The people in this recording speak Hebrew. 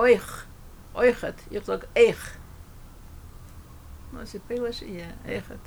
euch, euchet, ich sag euch. Was ist Pilisch? Ja, euchet.